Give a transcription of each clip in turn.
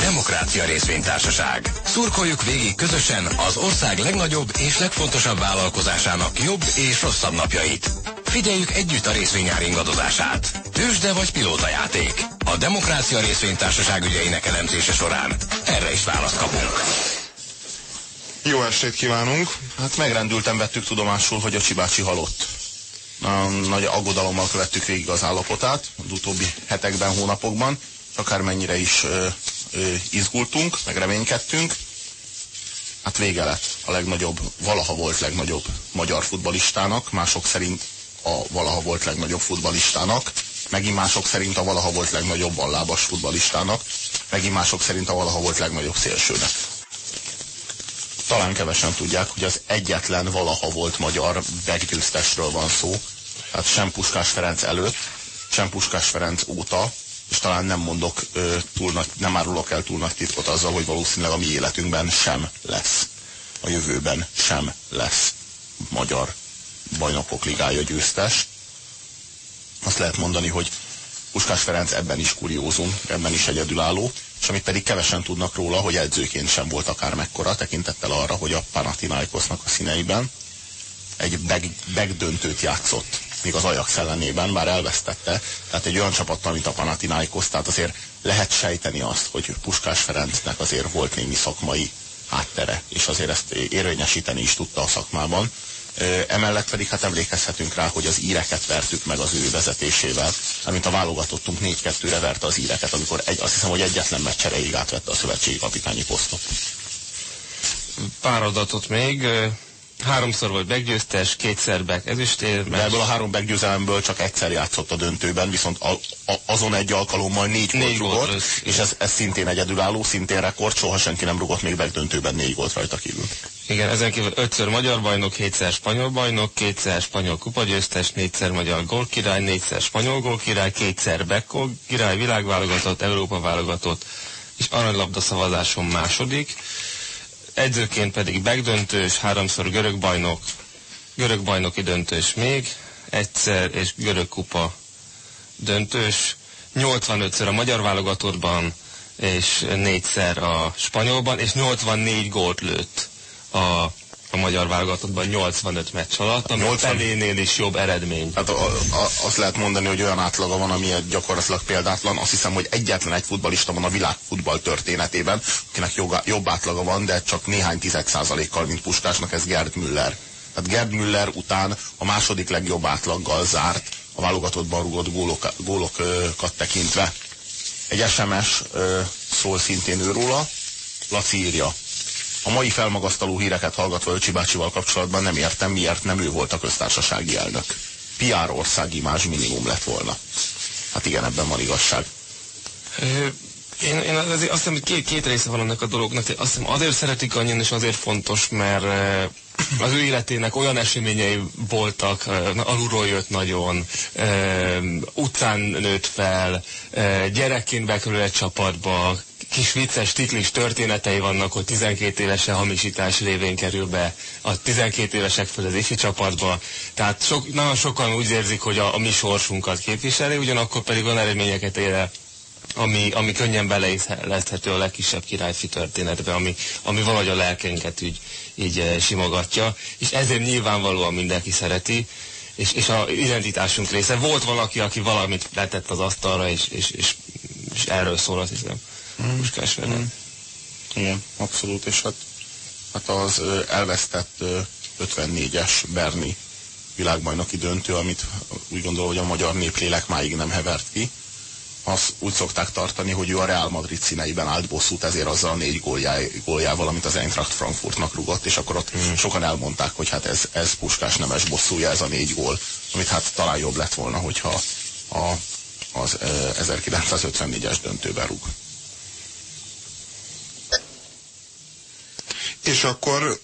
Demokrácia Részvénytársaság. Szurkoljuk végig közösen az ország legnagyobb és legfontosabb vállalkozásának jobb és rosszabb napjait. Figyeljük együtt a részvényár ingadozását. Tősde vagy játék. A Demokrácia Részvénytársaság ügyeinek elemzése során erre is választ kapunk. Jó estét kívánunk! Hát megrendülten vettük tudomásul, hogy a Csibácsi halott. Na, nagy aggodalommal követtük végig az állapotát az utóbbi hetekben, hónapokban, akármennyire is ö, izgultunk, meg reménykedtünk. Hát vége lett a legnagyobb, valaha volt legnagyobb magyar futbalistának, mások szerint a valaha volt legnagyobb futbalistának, megint mások szerint a valaha volt legnagyobb ballábas futbalistának, megint mások szerint a valaha volt legnagyobb szélsőnek. Talán kevesen tudják, hogy az egyetlen valaha volt magyar beggyőztesről van szó, tehát sem Puskás Ferenc előtt, sem Puskás Ferenc óta, és talán nem mondok ö, túl nagy, nem árulok el túl nagy titkot azzal, hogy valószínűleg a mi életünkben sem lesz. A jövőben sem lesz magyar bajnokok ligája győztes. Azt lehet mondani, hogy Puskás Ferenc ebben is kuriózum, ebben is egyedülálló, és amit pedig kevesen tudnak róla, hogy edzőként sem volt akár mekkora, tekintettel arra, hogy a Panathinaikosnak a színeiben egy begdöntőt játszott még az Ajax ellenében, bár elvesztette, tehát egy olyan csapattal, mint a Panathinaikos, tehát azért lehet sejteni azt, hogy Puskás Ferencnek azért volt némi szakmai háttere, és azért ezt érvényesíteni is tudta a szakmában. Emellett pedig hát emlékezhetünk rá, hogy az íreket vertük meg az ő vezetésével, amint a válogatottunk 4-2-re verte az íreket, amikor egy, azt hiszem, hogy egyetlen meccsereig átvette a szövetségi kapitányi posztot. Pár adatot még. Háromszor volt meggyőztes, kétszer back ezüstérmes. De ebből a három meggyőzelemből csak egyszer játszott a döntőben, viszont a, a, azon egy alkalommal négy, négy gólt rugott, gólt, és ez, ez szintén egyedülálló, szintén rekord, soha senki nem rugott még döntőben négy gólt rajta kívül. Igen, ezen kívül ötször magyar bajnok, hétszer spanyol bajnok, kétszer spanyol kupagyőztes, négyszer magyar gólkirály, négyszer spanyol gólkirály, kétszer Beck király, világválogatott, Európa válogatott, és aranylabda szavazáson második edzőként pedig begdöntős, háromszor görög bajnok, görög bajnoki döntős még, egyszer és görög kupa döntős, 85-ször a magyar válogatottban, és négyszer a spanyolban, és 84 gólt lőtt a a magyar válogatottban 85 meccs alatt, ami 80... a Pelénél is jobb eredmény. Hát a, a, azt lehet mondani, hogy olyan átlaga van, ami gyakorlatilag példátlan. Azt hiszem, hogy egyetlen egy futbalista van a világ futball történetében, akinek jobb, jobb átlaga van, de csak néhány tized százalékkal, mint Puskásnak, ez Gerd Müller. Tehát Gerd Müller után a második legjobb átlaggal zárt a válogatottban rugott gólok, gólokat tekintve. Egy SMS szól szintén őróla, Laci írja. A mai felmagasztaló híreket hallgatva Öcsi bácsival kapcsolatban nem értem, miért nem ő volt a köztársasági elnök. PR országimázs minimum lett volna. Hát igen, ebben van igazság. Én, én azt hiszem, hogy két, két része van ennek a dolognak. Azt hiszem, azért szeretik annyian, és azért fontos, mert az ő életének olyan eseményei voltak, alulról jött nagyon, utcán nőtt fel, gyerekként bekerül egy csapatba, kis vicces, tiklis történetei vannak, hogy 12 évesen hamisítás révén kerül be a 12 évesek föl az ifi csapatba. Tehát sok, nagyon sokan úgy érzik, hogy a, a mi sorsunkat képviseli, ugyanakkor pedig olyan eredményeket ér el, ami, ami könnyen beleilleszthető a legkisebb királyfi történetbe, ami, ami valahogy a lelkenket így, így e, simogatja, és ezért nyilvánvalóan mindenki szereti, és, és a identitásunk része. Volt valaki, aki valamit letett az asztalra, és, és, és, és erről szól, azt hiszem. Mm. Puskás Mm. Igen, abszolút, és hát, hát az elvesztett ö, 54-es Berni világbajnoki döntő, amit úgy gondolom, hogy a magyar néplélek máig nem hevert ki, azt úgy szokták tartani, hogy ő a Real Madrid színeiben állt bosszút, ezért azzal a négy góljá, góljával, amit az Eintracht Frankfurtnak rugott, és akkor ott mm. sokan elmondták, hogy hát ez, ez Puskás nemes bosszúja, ez a négy gól, amit hát talán jobb lett volna, hogyha a, az e, 1954-es döntőben rúg. És akkor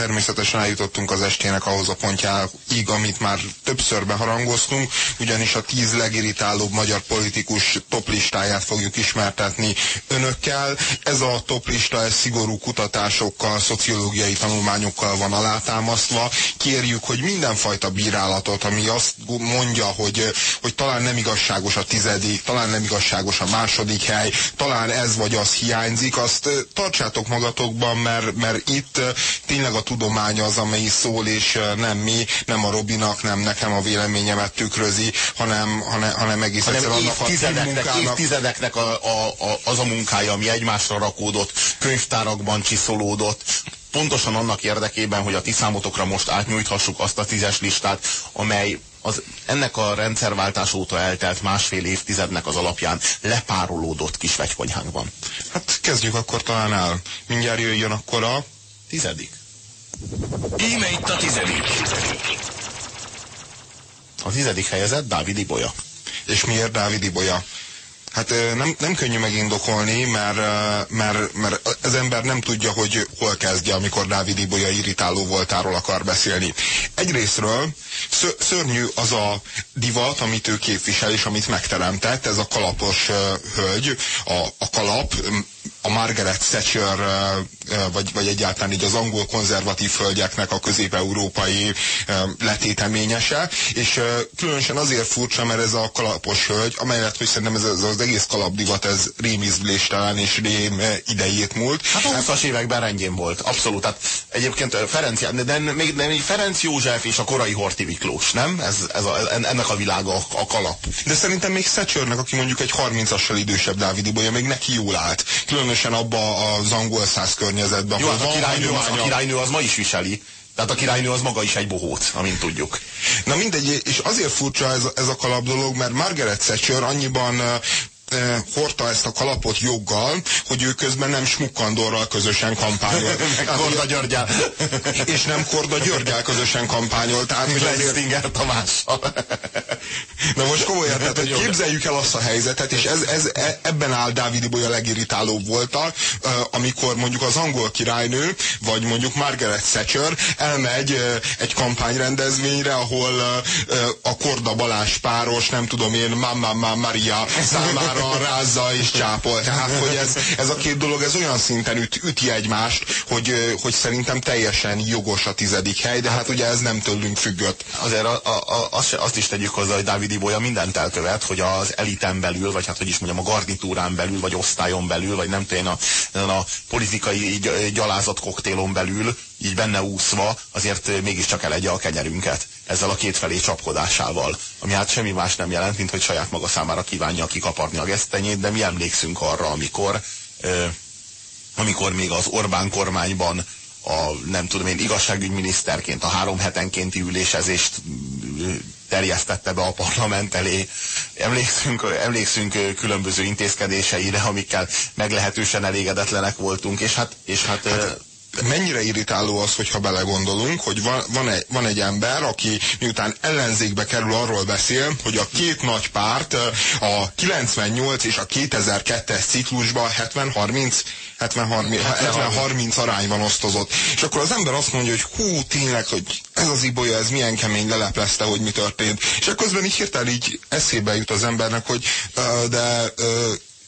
természetesen eljutottunk az estének ahhoz a pontjáig, amit már többször beharangoztunk, ugyanis a tíz legirritálóbb magyar politikus toplistáját fogjuk ismertetni önökkel. Ez a toplista ez szigorú kutatásokkal, szociológiai tanulmányokkal van alátámasztva. Kérjük, hogy mindenfajta bírálatot, ami azt mondja, hogy, hogy talán nem igazságos a tizedik, talán nem igazságos a második hely, talán ez vagy az hiányzik, azt tartsátok magatokban, mert, mert itt tényleg a tudomány az, amely szól, és nem mi, nem a Robinak, nem nekem a véleményemet tükrözi, hanem, hanem, hanem egész hanem annak évtizedeknek, a évtizedeknek a, a, a, az a munkája, ami egymásra rakódott, könyvtárakban csiszolódott, pontosan annak érdekében, hogy a ti számotokra most átnyújthassuk azt a tízes listát, amely az ennek a rendszerváltás óta eltelt másfél évtizednek az alapján lepárolódott kis vegykonyhánkban. Hát kezdjük akkor talán el. Mindjárt jöjjön akkor a tizedik. Íme itt a tizedik. A tizedik helyezett Dávid Ibolya. És miért Dávid Ibolya? Hát nem, nem könnyű megindokolni, mert, mert, mert az ember nem tudja, hogy hol kezdje, amikor Dávid Ibolya irritáló voltáról akar beszélni. Egyrésztről szörnyű az a divat, amit ő képvisel, és amit megteremtett, ez a kalapos hölgy, a, a kalap, a Margaret Thatcher, vagy, vagy egyáltalán így az angol konzervatív hölgyeknek a közép-európai letéteményese, és különösen azért furcsa, mert ez a kalapos hölgy, amelyet, hogy szerintem ez, ez az egész kalapdivat, ez rémizbléstelen és rém idejét múlt. Hát a 20-as években rendjén volt, abszolút. Hát egyébként Ferenc, de, de még, még Ferenc József és a korai Horti Miklós, nem? Ez, ez a, ennek a világa a, a kalap. De szerintem még Thatchernek, aki mondjuk egy 30-assal idősebb Dávid Ibolya, még neki jól állt. Különösen abba az angol száz környezetben. Jó, hát a királynő, az, a királynő az ma is viseli. Tehát a királynő az maga is egy bohóc, amint tudjuk. Na mindegy, és azért furcsa ez, ez a kalap dolog, mert Margaret Thatcher annyiban hordta ezt a kalapot joggal, hogy ő közben nem Smukkandorral közösen kampányol. Korda Györgyel. És nem Korda Györgyel közösen kampányol. Tehát, hogy azért... Stinger Tamással. Na most komolyan, tehát hogy képzeljük el azt a helyzetet, és ez, ez, e, ebben áll Dávid Ibolya legirritálóbb voltak, amikor mondjuk az angol királynő, vagy mondjuk Margaret Thatcher elmegy egy kampányrendezvényre, ahol a Korda Balázs páros, nem tudom én, Mamma Maria számára arra rázza és csápol. Tehát, hogy ez, ez a két dolog ez olyan szinten üt, üti egymást, hogy, hogy szerintem teljesen jogos a tizedik hely, de hát ugye ez nem tőlünk függött. Azért a, a, a, azt, azt is tegyük hozzá, hogy Dávid Ibolya mindent elkövet, hogy az eliten belül, vagy hát hogy is mondjam, a garnitúrán belül, vagy osztályon belül, vagy nem tudom, a, a politikai gyalázat koktélon belül, így benne úszva, azért mégiscsak elegye a kenyerünket ezzel a kétfelé csapkodásával, ami hát semmi más nem jelent, mint hogy saját maga számára kívánja kikaparni a gesztenyét, de mi emlékszünk arra, amikor, ö, amikor még az Orbán kormányban a, nem tudom én, igazságügyminiszterként a három hetenkénti ülésezést terjesztette be a parlament elé. Emlékszünk, emlékszünk különböző intézkedéseire, amikkel meglehetősen elégedetlenek voltunk, és hát, és hát, hát mennyire irritáló az, hogyha belegondolunk, hogy van, van, egy, van egy ember, aki miután ellenzékbe kerül, arról beszél, hogy a két nagy párt a 98 és a 2002-es ciklusban 70-30 70-30 arányban osztozott. És akkor az ember azt mondja, hogy hú, tényleg, hogy ez az ibolya, ez milyen kemény leleplezte, hogy mi történt. És akkor közben így hirtelen így eszébe jut az embernek, hogy de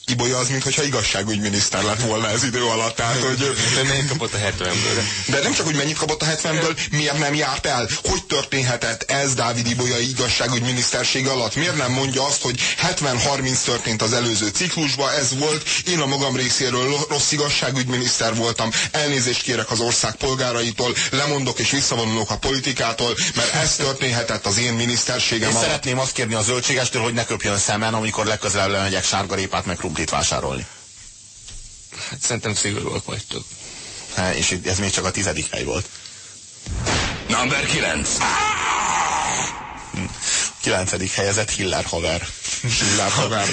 Ibolya az, mintha igazságügyminiszter lett volna ez idő alatt. Tehát, hogy... De mennyit kapott a 70-ből? De nem csak, hogy mennyit kapott a 70-ből, miért nem járt el? Hogy történhetett ez Dávid Ibolya igazságügyminiszterség alatt? Miért nem mondja azt, hogy 70-30 történt az előző ciklusban, ez volt, én a magam részéről rossz igazságügyminiszter voltam, elnézést kérek az ország polgáraitól, lemondok és visszavonulok a politikától, mert ez történhetett az én miniszterségem Én alatt. szeretném azt kérni a zöldségestől, hogy ne köpjön szemen, amikor legközelebb lemegyek sárgarépát meg krumplit vásárolni? Hát szerintem szigorúak vagytok. Hát, és ez még csak a tizedik hely volt. Number 9. Kilencedik helyezett Hiller haver. Hiller haver.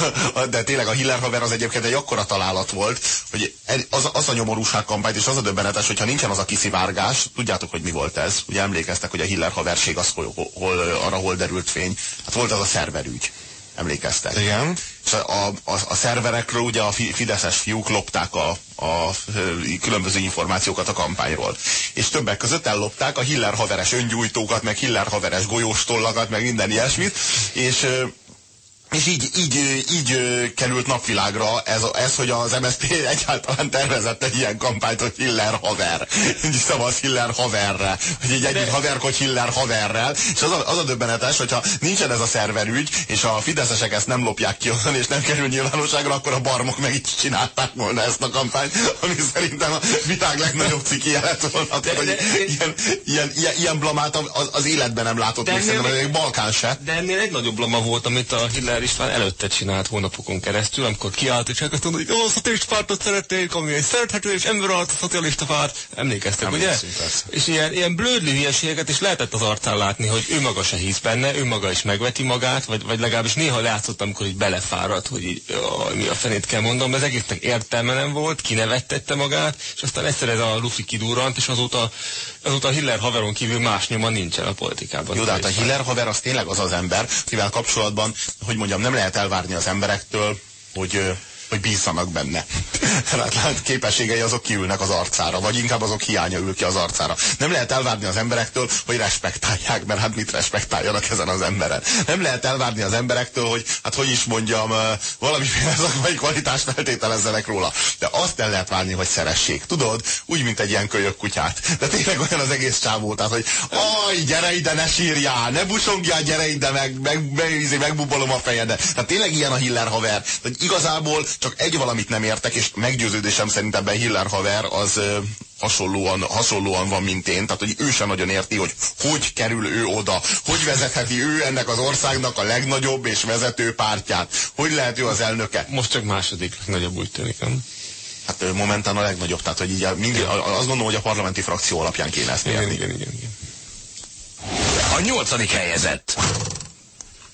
De tényleg a Hiller haver az egyébként egy akkora találat volt, hogy az, az a nyomorúság kampányt, és az a döbbenetes, hogyha nincsen az a kiszivárgás, tudjátok, hogy mi volt ez? Ugye emlékeztek, hogy a Hiller haverség az hol, hol, arra hol derült fény. Hát volt az a szerverügy. Emlékeztek? Igen a, a, a szerverekről ugye a fideszes fiúk lopták a, a különböző információkat a kampányról. És többek között ellopták a Hiller haveres öngyújtókat, meg Hiller haveres golyóstollakat, meg minden ilyesmit, és és így, így, így került napvilágra ez, ez, hogy az MSZP egyáltalán tervezett egy ilyen kampányt, hogy Hiller haver. Így szavaz Hiller haverre. Hogy így együtt haverkodj Hiller haverrel. És az a, az a döbbenetes, hogyha nincsen ez a szerverügy, és a fideszesek ezt nem lopják ki onnan, és nem kerül nyilvánosságra, akkor a barmok meg így csinálták volna ezt a kampányt, ami szerintem a világ legnagyobb cikki lett volna. De, hogy de, ilyen, ilyen, ilyen, ilyen blamát az, az életben nem látott még szerintem, még Balkán se. De ennél egy nagyobb blama volt, amit a Hiller Kádár István előtte csinált hónapokon keresztül, amikor kiállt és elkezdte mondani, hogy a szocialista pártot szeretnék, ami egy szerethető és emberalt a szocialista párt. Emlékeztek, Nem ugye? És ilyen, ilyen blödlő hülyeségeket is lehetett az arcán látni, hogy ő maga se hisz benne, ő maga is megveti magát, vagy, vagy legalábbis néha látszott, amikor így belefáradt, hogy így, ó, mi a fenét kell mondom, de az egésznek értelme nem volt, kinevettette magát, és aztán egyszer ez a lufi kidurrant, és azóta, azóta a Hiller haveron kívül más nyoma nincsen a politikában. Jó, de hát a Hiller haver az tényleg az az ember, kivel kapcsolatban, hogy mondjam, nem lehet elvárni az emberektől, hogy hogy bízzanak benne. Hát képességei azok kiülnek az arcára, vagy inkább azok hiánya ül ki az arcára. Nem lehet elvárni az emberektől, hogy respektálják, mert hát mit respektáljanak ezen az emberen. Nem lehet elvárni az emberektől, hogy hát hogy is mondjam, valamiféle szakmai kvalitást feltételezzenek róla. De azt el lehet várni, hogy szeressék. Tudod, úgy, mint egy ilyen kölyök kutyát. De tényleg olyan az egész csávó, tehát, hogy aj, gyere ide, ne sírjál, ne busongjál, gyere ide, meg, meg, meg, meg megbubolom a fejedet. Tehát tényleg ilyen a Hiller haver. Tehát igazából csak egy valamit nem értek, és meggyőződésem szerint ebben Hiller haver az hasonlóan, hasonlóan van, mint én, tehát hogy ő sem nagyon érti, hogy hogy kerül ő oda, hogy vezetheti ő ennek az országnak a legnagyobb és vezető pártját, hogy lehet ő az elnöke. Most csak második legnagyobb úgy tűnik, nem? Hát momentán a legnagyobb, tehát hogy így mindig, azt gondolom, hogy a parlamenti frakció alapján kéne ezt igen, igen, igen, igen. A nyolcadik helyezett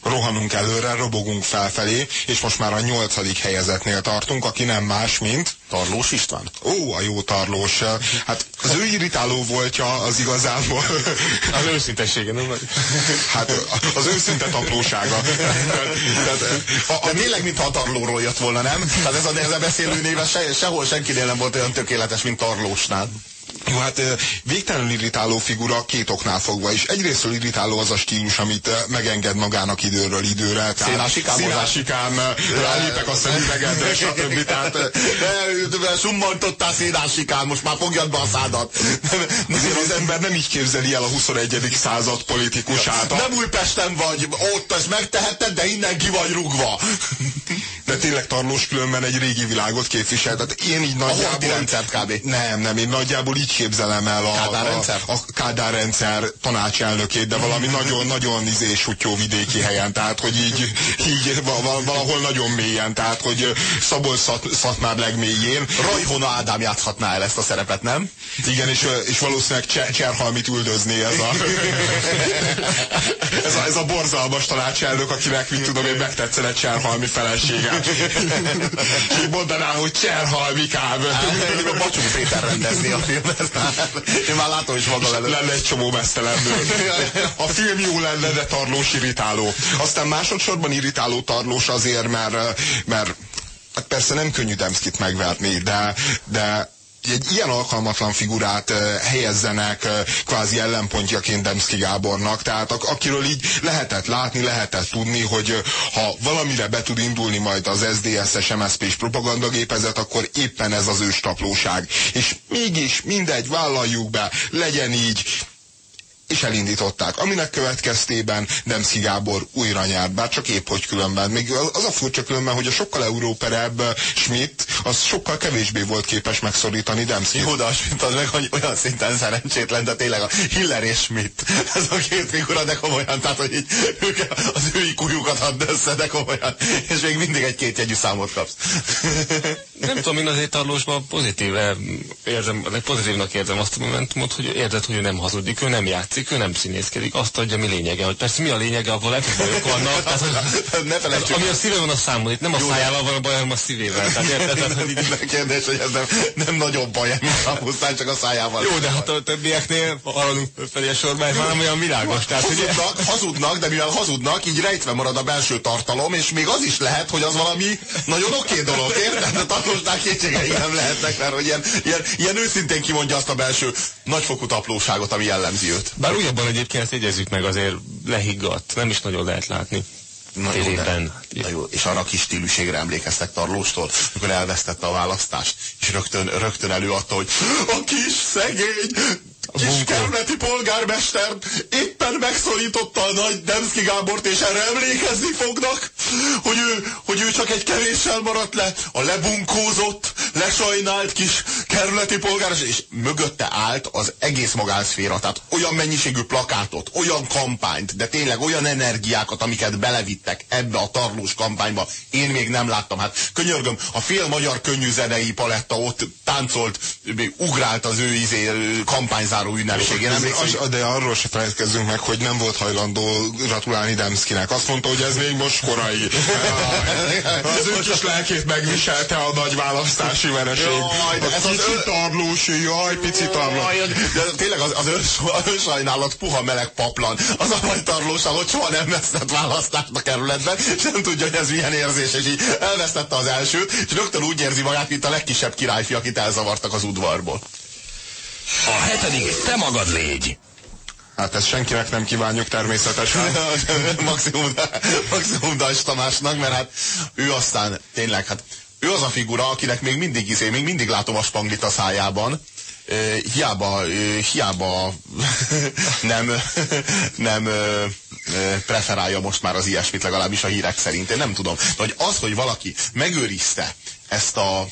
rohanunk előre, robogunk felfelé, és most már a nyolcadik helyezetnél tartunk, aki nem más, mint... Tarlós István? Ó, a jó Tarlós. Hát az ő irritáló voltja az igazából. Az őszintessége, nem vagy? Hát az őszinte taplósága. De tényleg, mintha a Tarlóról jött volna, nem? Tehát ez a, ez a beszélő néve se, sehol senkinél nem volt olyan tökéletes, mint Tarlósnál. Jó, hát végtelenül irritáló figura két oknál fogva is. Egyrésztől irritáló az a stílus, amit megenged magának időről időre. Szénásikám rálépek a szemüvegedre, stb. Tehát summantottál szénásikám, most már fogjad be a szádat. Azért az ember nem így képzeli el a 21. század politikusát. Nem Újpesten vagy, ott ezt megteheted, de innen ki vagy rugva. De tényleg Tarlós különben egy régi világot képvisel. Tehát én így nagyjából... A rendszert kb. Nem, nem, én nagyjából így képzelem el a, Kádár rendszer, a, a Kádár rendszer tanácselnökét, de valami nagyon-nagyon izés sutyó vidéki helyen, tehát hogy így, így valahol nagyon mélyen, tehát hogy Szabolcs szat, már legmélyén. Rajhona Ádám játszhatná el ezt a szerepet, nem? Igen, és, és valószínűleg Cser Cserhalmit üldözni ez a, ez a, ez a borzalmas tanácselnök, akinek, mit tudom én, megtetszene Cserhalmi felesége. Így mondaná, hogy Cserhalmikám. a Bacsú Péter rendezni a filmet. Én már látom is magam előtt. Lenne egy csomó mesztelenből. A film jó lenne, de tarlós irritáló. Aztán másodszorban irritáló tarlós azért, mert, mert hát persze nem könnyű Demszkit megverni, de, de egy ilyen alkalmatlan figurát helyezzenek kvázi ellenpontjaként Demszki Gábornak, tehát akiről így lehetett látni, lehetett tudni, hogy ha valamire be tud indulni majd az SZDSZ-es MSZP-s propagandagépezet, akkor éppen ez az őstaplóság. És mégis mindegy, vállaljuk be, legyen így, és elindították, aminek következtében Demszki Gábor újra nyert, bár csak épp hogy különben. Még az a furcsa különben, hogy a sokkal európerebb Schmidt, az sokkal kevésbé volt képes megszorítani Demszki. Jó, de a Schmidt az meg olyan szinten szerencsétlen, de tényleg a Hiller és Schmidt, ez a két figura, de komolyan, tehát hogy így ők az ő ikújukat add össze, de komolyan, és még mindig egy két jegyű számot kapsz. Nem tudom, én azért Tarlósban pozitív, érzem, pozitívnak érzem azt a momentumot, hogy érzed, hogy ő nem hazudik, ő nem játszik játszik, ő nem színészkedik, azt adja, mi lényege. Hogy persze mi a lényege, abból lehet, vannak. Tehát, hogy ne felejtsük. Ami a szíve van, a számol. Itt nem a szájával van a baj, hanem a szívével. Tehát érted? Tehát, hogy így... Nem kérdés, hogy ez nem, nem nagyobb baj, pusztán csak a szájával. Jó, de hát a többieknél haladunk felé a sorban, már nem olyan világos. Tehát, hogy... hazudnak, hazudnak, de mivel hazudnak, így rejtve marad a belső tartalom, és még az is lehet, hogy az valami nagyon oké dolog, érted? De tanulsnál kétségei nem lehetnek, mert hogy ilyen, ilyen, ilyen őszintén kimondja azt a belső nagyfokú taplóságot, ami jellemzi őt. Bár újabban egyébként ezt jegyezzük meg, azért lehiggadt, nem is nagyon lehet látni. Na jó, de, na jó, és arra a kis stíluségre emlékeztek Tarlóstól, amikor elvesztette a választást, és rögtön, rögtön előadta, hogy a kis szegény, kis kerületi polgármester éppen megszólította a nagy Demszki Gábort, és erre emlékezni fognak, hogy ő, hogy ő csak egy kevéssel maradt le, a lebunkózott, lesajnált kis kerületi polgármester, és mögötte állt az egész magánszféra, tehát olyan mennyiségű plakátot, olyan kampányt, de tényleg olyan energiákat, amiket belevittek ebbe a tarlós kampányba, én még nem láttam. Hát könyörgöm, a fél magyar könnyű zenei paletta ott táncolt, ugrált az ő izé, kampányzáró ünnepségén. Az, de arról se felejtkezzünk meg, hogy nem volt hajlandó gratulálni Demszkinek. Azt mondta, hogy ez még most korai. Az ő kis lelkét megviselte a nagy választási vereség. Jaj, ez az pici tarlós, jaj, pici tarlós. De tényleg az, az, önsajnálat puha meleg paplan. Az a nagy tarlósa, hogy soha nem vesztett választást a kerületben, és nem tudja, hogy ez milyen érzés, és így elvesztette az elsőt, és rögtön úgy érzi magát, mint a legkisebb királyfi, akit elzavartak az udvarból. A hetedik te magad légy. Hát ezt senkinek nem kívánjuk természetesen. maximum, maximum Dajs Tamásnak, mert hát ő aztán tényleg, hát ő az a figura, akinek még mindig izé, még mindig látom a spanglit a szájában. Hiába, hiába nem, nem preferálja most már az ilyesmit, legalábbis a hírek szerint. Én nem tudom. De hogy az, hogy valaki megőrizte ezt a,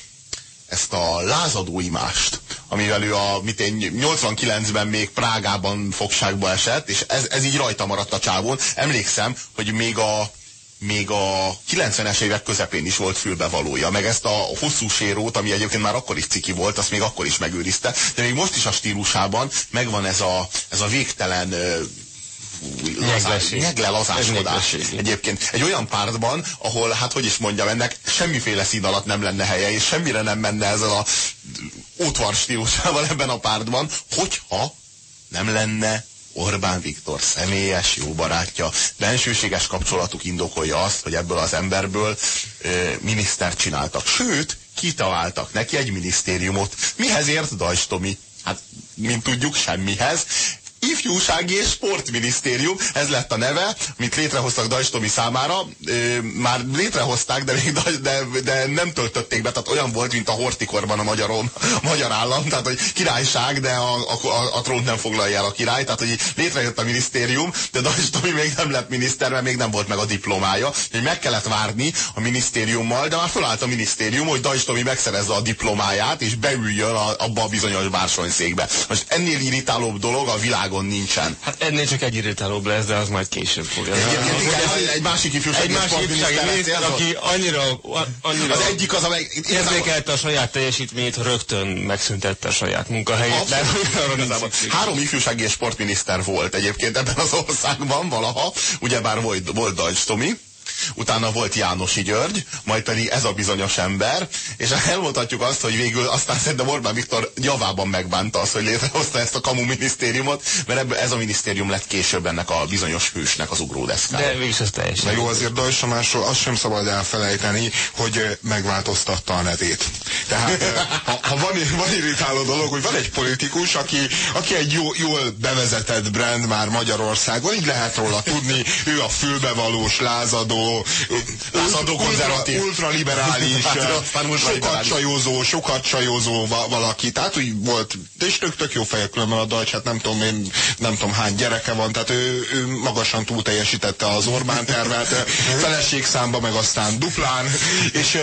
ezt a lázadó imást, amivel ő a, mit én, 89-ben még Prágában fogságba esett, és ez, ez így rajta maradt a csávón. Emlékszem, hogy még a, még a 90-es évek közepén is volt fülbevalója, meg ezt a hosszú sérót, ami egyébként már akkor is ciki volt, azt még akkor is megőrizte, de még most is a stílusában megvan ez a, ez a végtelen nyegle lazáskodás. Egyébként egy olyan pártban, ahol, hát hogy is mondjam, ennek semmiféle szín alatt nem lenne helye, és semmire nem menne ezzel a ótvar stílusával ebben a pártban, hogyha nem lenne Orbán Viktor személyes jó barátja, bensőséges kapcsolatuk indokolja azt, hogy ebből az emberből ö, minisztert csináltak. Sőt, kitaláltak neki egy minisztériumot. Mihez ért Dajs Tomi? Hát, mint tudjuk, semmihez. Ifjúsági és Sportminisztérium, ez lett a neve, mint létrehoztak Dajs Tomi számára. Ö, már létrehozták, de, még, de, de nem töltötték be, tehát olyan volt, mint a hortikorban a magyar, a magyar állam, tehát hogy királyság, de a, a, a, a trónt nem foglalja el a király, tehát hogy létrejött a minisztérium, de Dajs Tomi még nem lett miniszter, mert még nem volt meg a diplomája, hogy meg kellett várni a minisztériummal, de már fölállt a minisztérium, hogy Dajs Tomi megszerezze a diplomáját, és beüljön a, abba a bizonyos bársonyszékbe. Most ennél irritálóbb dolog a világon világon nincsen. Hát ennél csak egy irritálóbb lesz, de az majd később fogja. Egy, egy, egy, egy másik ifjúsági egy másik ifjúsági miniszter, aki annyira, annyira az egyik az, amely érzékelte a saját teljesítményét, rögtön megszüntette a saját munkahelyét. Három ifjúsági és sportminiszter volt egyébként ebben az országban valaha, ugyebár volt, volt Dajcs Tomi, utána volt Jánosi György, majd pedig ez a bizonyos ember, és elmondhatjuk azt, hogy végül aztán szerintem Orbán Viktor javában megbánta azt, hogy létrehozta ezt a kamu minisztériumot, mert ebből ez a minisztérium lett később ennek a bizonyos hősnek az ugródeszkája. De mégis ez teljesen. Na jó, azért Dajs Tamásról azt sem szabad elfelejteni, hogy megváltoztatta a nevét. Tehát ha, ha van, van irritáló dolog, hogy van egy politikus, aki, aki egy jó, jól bevezetett brand már Magyarországon, így lehet róla tudni, ő a fülbevalós, lázadó, lázadó konzervatív. ultraliberális, sokat csajózó, sokat csajózó valaki. Tehát úgy volt, is tök, tök jó fejek különben a Dajcs, hát nem tudom én, nem tudom hány gyereke van, tehát ő, ő magasan túl teljesítette az Orbán tervet, feleségszámba meg aztán duplán, és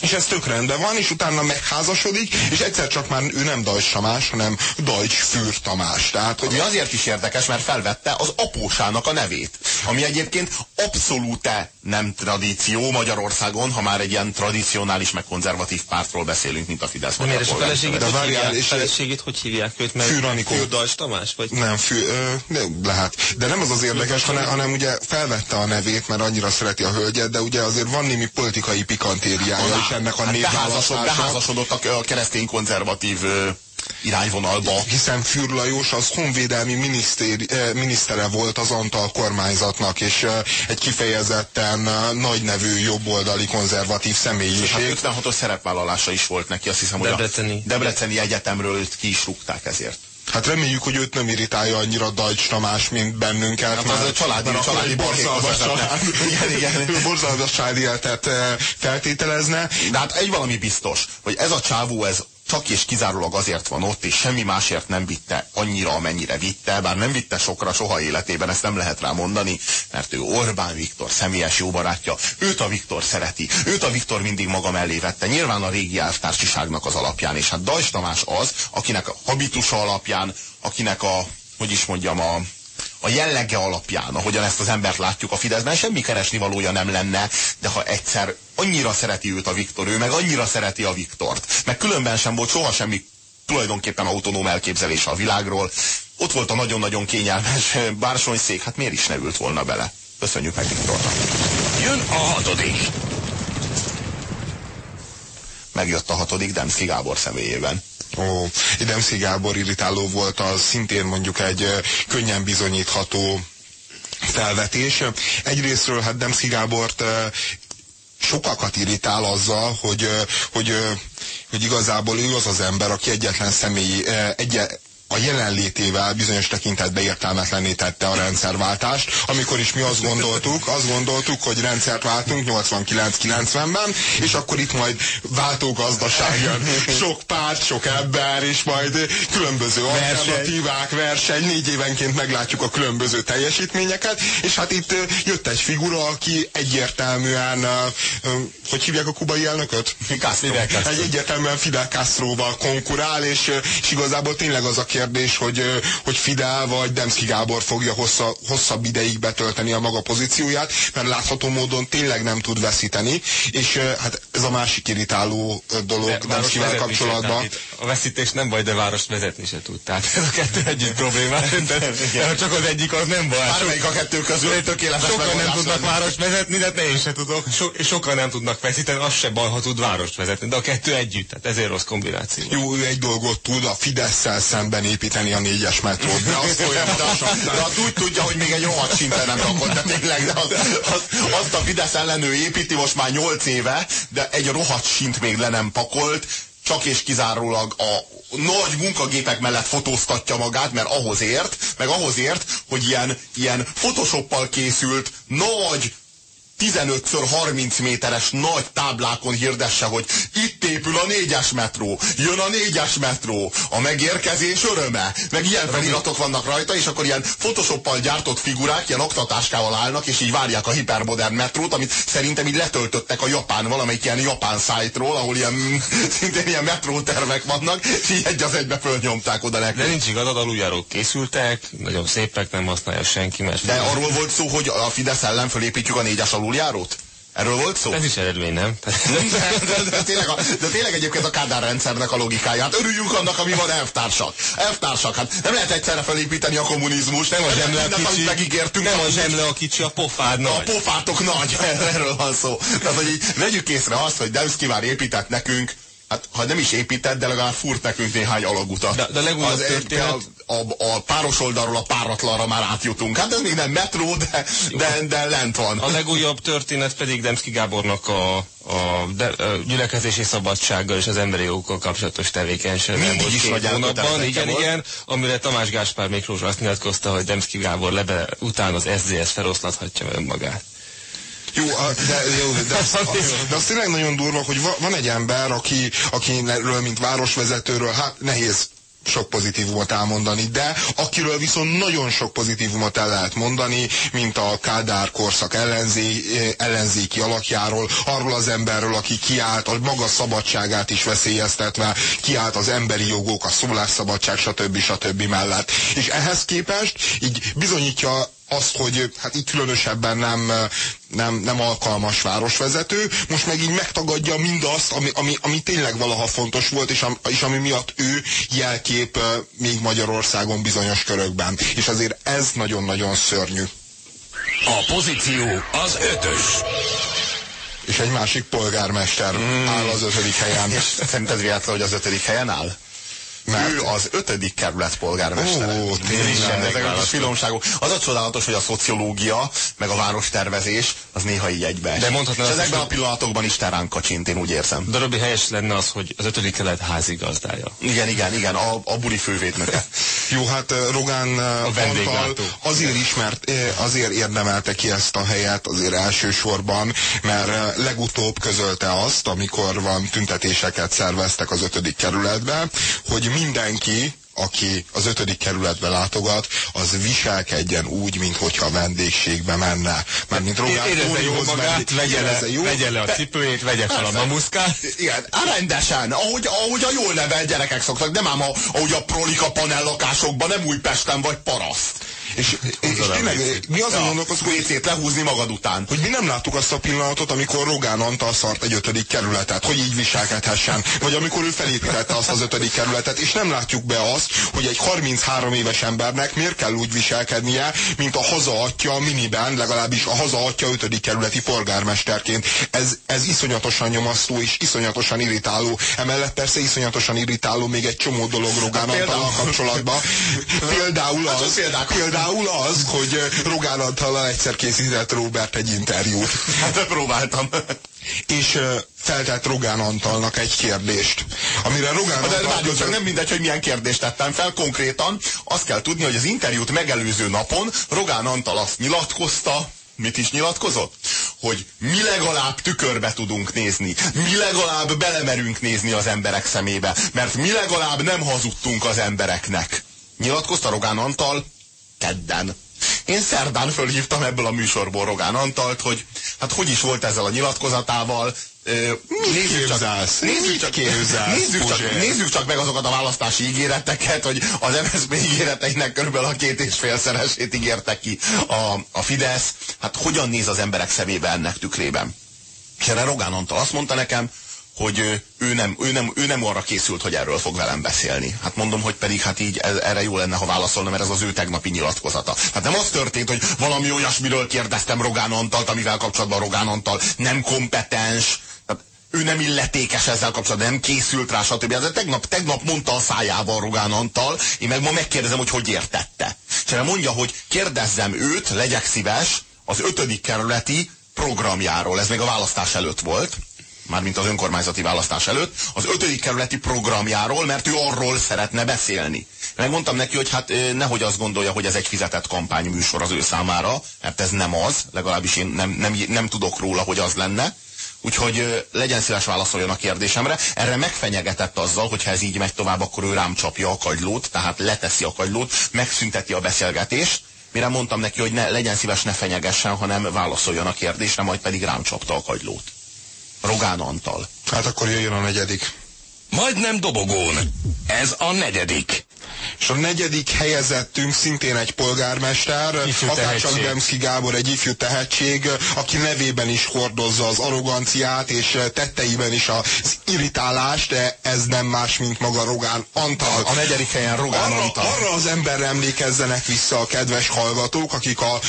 és ez tök rendben van, és utána megházasodik, és egyszer csak már ő nem Dajs Tamás, hanem Dajcs Fűr Tamás. Tehát, hogy Ami azért is érdekes, mert felvette az apósának a nevét. Ami egyébként abszolút nem tradíció Magyarországon, ha már egy ilyen tradicionális, meg konzervatív pártról beszélünk, mint a Fidesz. De miért és a feleségét, De hogy várjál, hívják, és- feleségét hogy hívják őt? Mert Fűr Anikó. Fűr Dajs Tamás? Vagy? Nem, fű, ö, de lehet. De nem az az érdekes, hanem, hanem ugye felvette a nevét, mert annyira szereti a hölgyet, de ugye azért van némi politikai pikantériája is ennek a hát névválasztása. beházasodott a, keresztény konzervatív irányvonalba. Hiszen Fűr Lajos az honvédelmi minisztéri, minisztere volt az Antal kormányzatnak, és egy kifejezetten eh, nagy nevű jobboldali konzervatív Hát személyiség. 56-os szerepvállalása is volt neki, azt hiszem, hogy Debreceni. a Debreceni Egyetemről őt ki is rúgták ezért. Hát reméljük, hogy őt nem irritálja annyira Dajcs Tamás, mint bennünket. Hát az a családi- mert családi egy borzalmas család. Igen, igen. Borzalmas családéletet eh, feltételezne. De hát egy valami biztos, hogy ez a csávó, ez csak és kizárólag azért van ott, és semmi másért nem vitte annyira, amennyire vitte, bár nem vitte sokra soha életében, ezt nem lehet rá mondani, mert ő Orbán Viktor személyes jó barátja, őt a Viktor szereti, őt a Viktor mindig maga mellé vette, nyilván a régi elvtársiságnak az alapján, és hát Dajs Tamás az, akinek a habitusa alapján, akinek a, hogy is mondjam, a, a jellege alapján, ahogyan ezt az embert látjuk a Fideszben, semmi keresni valója nem lenne, de ha egyszer annyira szereti őt a Viktor, ő meg annyira szereti a Viktort, meg különben sem volt soha semmi tulajdonképpen autonóm elképzelése a világról, ott volt a nagyon-nagyon kényelmes bársonyszék, hát miért is ne ült volna bele? Köszönjük meg Viktornak. Jön a hatodik. Megjött a hatodik Demszki Gábor személyében. Ó, Demszki Gábor irritáló volt, az szintén mondjuk egy könnyen bizonyítható felvetés. Egyrésztről hát Demszki Gábort sokakat irritál azzal, hogy, hogy, hogy igazából ő az az ember, aki egyetlen személy, egy, a jelenlétével bizonyos tekintetben értelmetlenné tette a rendszerváltást, amikor is mi azt gondoltuk, azt gondoltuk, hogy rendszert váltunk 89-90-ben, és akkor itt majd váltógazdaság jön. Sok párt, sok ember, és majd különböző alternatívák, verseny, négy évenként meglátjuk a különböző teljesítményeket, és hát itt jött egy figura, aki egyértelműen, hogy hívják a kubai elnököt? Castro. Egy egyértelműen Fidel Castroval konkurál, és, és igazából tényleg az a kérdés, hogy, hogy Fidel vagy Demszki Gábor fogja hossza, hosszabb ideig betölteni a maga pozícióját, mert látható módon tényleg nem tud veszíteni, és hát ez a másik irritáló dolog De Demszkivel kapcsolatban. tehát A veszítés nem baj, de várost vezetni se tud. Tehát ez a kettő együtt problémás. De ha csak az egyik, az nem baj. Bármelyik a kettő közül egy tökéletes Sokan nem tudnak lenne. várost vezetni, de ne én se tudok. So, és sokan nem tudnak veszíteni, az se baj, ha tud várost vezetni. De a kettő együtt, tehát ezért rossz kombináció. Jó, ő egy dolgot tud, a Fidesz-szel szemben építeni a négyes metrót, de azt folyamatosan. De azt úgy tudja, hogy még egy rohadt szinten nem rakott, de tényleg, de az, az, azt a Fidesz ellenő építi most már 8 éve, de egy rohadt sint még le nem pakolt, csak és kizárólag a nagy munkagépek mellett fotóztatja magát, mert ahhoz ért, meg ahhoz ért, hogy ilyen, ilyen photoshoppal készült nagy 15x30 méteres nagy táblákon hirdesse, hogy itt épül a négyes metró, jön a négyes metró, a megérkezés öröme, meg ilyen feliratok vannak rajta, és akkor ilyen photoshoppal gyártott figurák ilyen oktatáskával állnak, és így várják a hipermodern metrót, amit szerintem így letöltöttek a japán, valamelyik ilyen japán szájtról, ahol ilyen, szintén ilyen metrótervek vannak, és így egy az egybe fölnyomták oda nekik. De nincs igazad, aluljárók készültek, nagyon szépek, nem használja senki, mert De arról volt szó, hogy a Fidesz ellen fölépítjük a négyes aluljárót? Erről volt szó? ez is eredmény, nem? de, de, de, tényleg a, de tényleg egyébként a Kádár rendszernek a logikája. Hát örüljünk annak, ami van elvtársak. Elvtársak, hát nem lehet egyszerre felépíteni a kommunizmust. Nem a zsemle a mindent, amit kicsi, megígértünk. nem a zsemle a kicsi, a pofád a nagy. pofátok nagy, erről van szó. Tehát, hogy így vegyük észre azt, hogy Demszki már épített nekünk, hát ha nem is épített, de legalább fúrt nekünk néhány alagutat. De- de legújabb Az történet- A, a, a páros oldalról a páratlanra már átjutunk. Hát ez még nem metró, de, de, de lent van. A legújabb történet pedig Demszki Gábornak a, a, de, a gyülekezési szabadsággal és az emberi jogokkal kapcsolatos tevékenység. Mindig is nagy hónapban. Igen, volt. igen, amire Tamás Gáspár Miklós azt nyilatkozta, hogy Demszki Gábor lebe után az SZDSZ feloszlathatja önmagát. Jó, a- de, jó, de, az, az, de az tényleg nagyon durva, hogy va- van egy ember, aki, akiről, mint városvezetőről, hát nehéz sok pozitívumot elmondani, de akiről viszont nagyon sok pozitívumot el lehet mondani, mint a Kádár korszak ellenzé, ellenzéki alakjáról, arról az emberről, aki kiállt a maga szabadságát is veszélyeztetve, kiállt az emberi jogok, a szólásszabadság, stb. stb. mellett. És ehhez képest így bizonyítja azt, hogy hát itt különösebben nem, nem, nem alkalmas városvezető, most meg így megtagadja mindazt, ami, ami, ami tényleg valaha fontos volt, és, am, és ami miatt ő jelkép még Magyarországon bizonyos körökben. És azért ez nagyon-nagyon szörnyű. A pozíció az ötös. És egy másik polgármester mm. áll az ötödik helyen. És szerinted véletlen, hogy az ötödik helyen áll? Mert... Ő az ötödik kerület polgármestere. Ó, tényleg. Ezek a finomságok. Az a csodálatos, hogy a szociológia, meg a várostervezés, az néha így egybe. De mondhatnám, És ezekben a pillanatokban is terán kacsint, én úgy érzem. De Robi helyes lenne az, hogy az ötödik kerület házigazdája. Igen, igen, igen, a, a buli fővédnöke. Jó, hát Rogán Antal azért ismert, azért érdemelte ki ezt a helyet azért elsősorban, mert legutóbb közölte azt, amikor van tüntetéseket szerveztek az ötödik kerületbe, hogy mindenki, aki az ötödik kerületbe látogat, az viselkedjen úgy, mintha vendégségbe menne. Mert mint Rogán Érezze magát, vegye le, vegye le a cipőjét, vegye fel a mamuszkát. Igen, rendesen, ahogy, ahogy a jól nevelt gyerekek szoktak, nem ám a, ahogy a prolika panellakásokban, nem Újpesten vagy paraszt. És, és, és tényleg, mi azon ja, gondolkozunk, hogy WC-t lehúzni magad után. Hogy mi nem láttuk azt a pillanatot, amikor Rogán Antal szart egy ötödik kerületet, hogy így viselkedhessen. Vagy amikor ő felépítette azt az ötödik kerületet, és nem látjuk be azt, hogy egy 33 éves embernek miért kell úgy viselkednie, mint a hazaatja miniben, legalábbis a hazaatja ötödik kerületi polgármesterként. Ez, ez iszonyatosan nyomasztó és iszonyatosan irritáló. Emellett persze iszonyatosan irritáló még egy csomó dolog Rogán hát Antallal kapcsolatban. Például hát az, például Például az, hogy Rogán Antallal egyszer készített Robert egy interjút. Hát próbáltam. És feltett Rogán Antalnak egy kérdést. Amire Rogán Antal... De várjunk, csak nem mindegy, hogy milyen kérdést tettem fel. Konkrétan azt kell tudni, hogy az interjút megelőző napon Rogán Antal azt nyilatkozta, mit is nyilatkozott? Hogy mi legalább tükörbe tudunk nézni, mi legalább belemerünk nézni az emberek szemébe, mert mi legalább nem hazudtunk az embereknek. Nyilatkozta Rogán Antal kedden. Én szerdán fölhívtam ebből a műsorból Rogán Antalt, hogy hát hogy is volt ezzel a nyilatkozatával, nézzük csak, nézzük, csak, nézzük, csak, nézzük csak meg azokat a választási ígéreteket, hogy az MSZP ígéreteinek körülbelül a két és félszeresét ígérte ki a, a Fidesz. Hát hogyan néz az emberek szemébe ennek tükrében? És erre Rogán Antal azt mondta nekem, hogy ő nem, ő, nem, ő nem arra készült, hogy erről fog velem beszélni. Hát mondom, hogy pedig hát így erre jó lenne, ha válaszolna, mert ez az ő tegnapi nyilatkozata. Hát nem az történt, hogy valami olyasmiről kérdeztem Rogán Antalt, amivel kapcsolatban Rogán Antal nem kompetens, tehát ő nem illetékes ezzel kapcsolatban, nem készült rá, stb. Ez tegnap, tegnap mondta a szájával Rogán Antal, én meg ma megkérdezem, hogy hogy értette. És mondja, hogy kérdezzem őt, legyek szíves, az ötödik kerületi programjáról, ez még a választás előtt volt, mármint az önkormányzati választás előtt, az ötödik kerületi programjáról, mert ő arról szeretne beszélni. Megmondtam neki, hogy hát nehogy azt gondolja, hogy ez egy fizetett kampányműsor az ő számára, mert ez nem az, legalábbis én nem, nem, nem tudok róla, hogy az lenne. Úgyhogy legyen szíves válaszoljon a kérdésemre. Erre megfenyegetett azzal, hogy ha ez így megy tovább, akkor ő rám csapja a kagylót, tehát leteszi a kagylót, megszünteti a beszélgetést, mire mondtam neki, hogy ne, legyen szíves, ne fenyegessen, hanem válaszoljon a kérdésre, majd pedig rám csapta a kagylót. Rogán Antal. Hát akkor jöjjön a negyedik. Majdnem dobogón. Ez a negyedik. És a negyedik helyezettünk szintén egy polgármester, Akácsak Demszki Gábor egy ifjú tehetség, aki nevében is hordozza az arroganciát, és tetteiben is az irritálást, de ez nem más, mint maga Rogán Antal. A negyedik helyen Rogán arra, Antal. Arra az emberre emlékezzenek vissza a kedves hallgatók, akik a,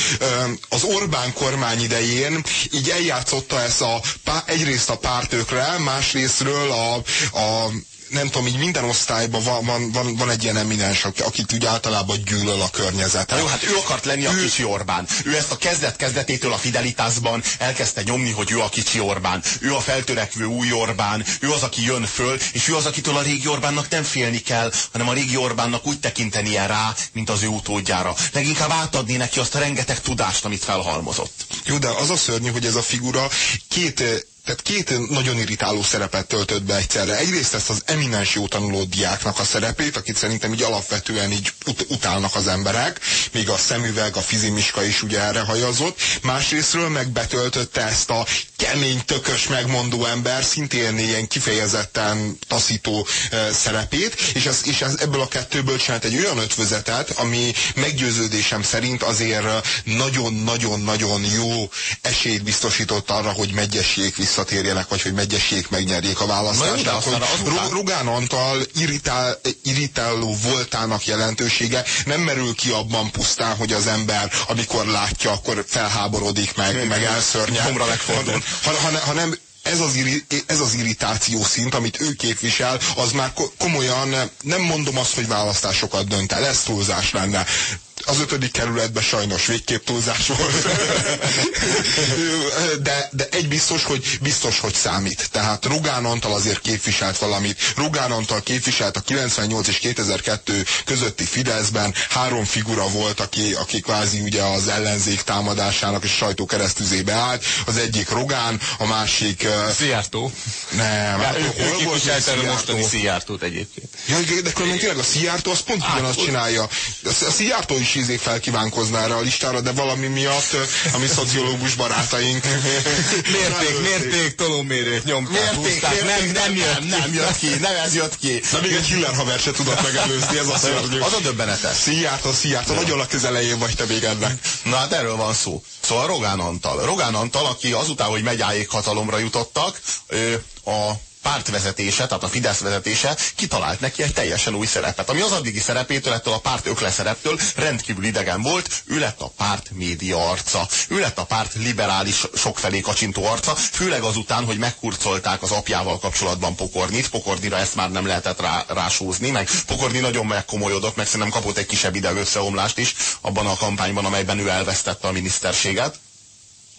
az Orbán kormány idején így eljátszotta ezt a, egyrészt a pártökre, másrésztről a, a nem tudom, így minden osztályban van, van, van, van egy ilyen eminens, akit úgy általában gyűlöl a környezet. jó, hát ő akart lenni ő... a kicsi Orbán. Ő ezt a kezdet-kezdetétől a Fidelitasban elkezdte nyomni, hogy ő a kicsi Orbán. Ő a feltörekvő új Orbán. Ő az, aki jön föl, és ő az, akitől a régi Orbánnak nem félni kell, hanem a régi Orbánnak úgy tekintenie rá, mint az ő utódjára. Leginkább átadni neki azt a rengeteg tudást, amit felhalmozott. Jó, de az a szörnyű, hogy ez a figura két tehát két nagyon irritáló szerepet töltött be egyszerre. Egyrészt ezt az eminens jó tanuló diáknak a szerepét, akit szerintem így alapvetően így ut utálnak az emberek, még a szemüveg, a fizimiska is ugye erre hajazott. Másrésztről meg betöltötte ezt a kemény, tökös, megmondó ember, szintén ilyen kifejezetten taszító e, szerepét, és, ez, és ez, ebből a kettőből csinált egy olyan ötvözetet, ami meggyőződésem szerint azért nagyon-nagyon-nagyon jó esélyt biztosított arra, hogy megyessék visszatérjenek, vagy hogy megyessék megnyerjék a választást. Tehát, hogy Rogán Antal irritál, irritáló voltának jelentősége nem merül ki abban pusztán, hogy az ember, amikor látja, akkor felháborodik meg, meg elszörnyel. Hanem, hanem, hanem ez az, ez az irritáció szint, amit ő képvisel, az már komolyan, nem mondom azt, hogy választásokat dönt el, ez túlzás lenne az ötödik kerületben sajnos végképp túlzás volt. de, de egy biztos, hogy biztos, hogy számít. Tehát Rugán Antal azért képviselt valamit. Rugán Antal képviselt a 98 és 2002 közötti Fideszben. Három figura volt, aki, aki kvázi ugye az ellenzék támadásának és sajtó keresztüzébe állt. Az egyik Rogán, a másik... Szijjártó. Nem, hát, ő, ő képviselte a mostani Szijjártót egyébként. Ja, de különben tényleg a Szijjártó az pont ugyanazt csinálja. A Szijjártó is izé felkívánkozna erre a listára, de valami miatt a mi szociológus barátaink. mérték, mérték, tolómérőt nyomták, mérték, mérték, nem, nem, jött, nem, jött ki, nem ez jött ki. De még egy Hiller haver se tudott megelőzni, ez a szörnyű. Az a döbbenetes. Szijjártó, Szijjártó, nagyon a közelején vagy te még ennek. Na hát erről van szó. Szóval Rogán Antal. Rogán Antal, aki azután, hogy megyáig hatalomra jutottak, a pártvezetése, tehát a Fidesz vezetése kitalált neki egy teljesen új szerepet, ami az addigi szerepétől, ettől a párt ökle szereptől rendkívül idegen volt, ő lett a párt média arca, ő lett a párt liberális sokfelé kacsintó arca, főleg azután, hogy megkurcolták az apjával kapcsolatban Pokornit, Pokornira ezt már nem lehetett rá, rásúzni, meg Pokorni nagyon megkomolyodott, meg szerintem kapott egy kisebb ideg összeomlást is abban a kampányban, amelyben ő elvesztette a miniszterséget.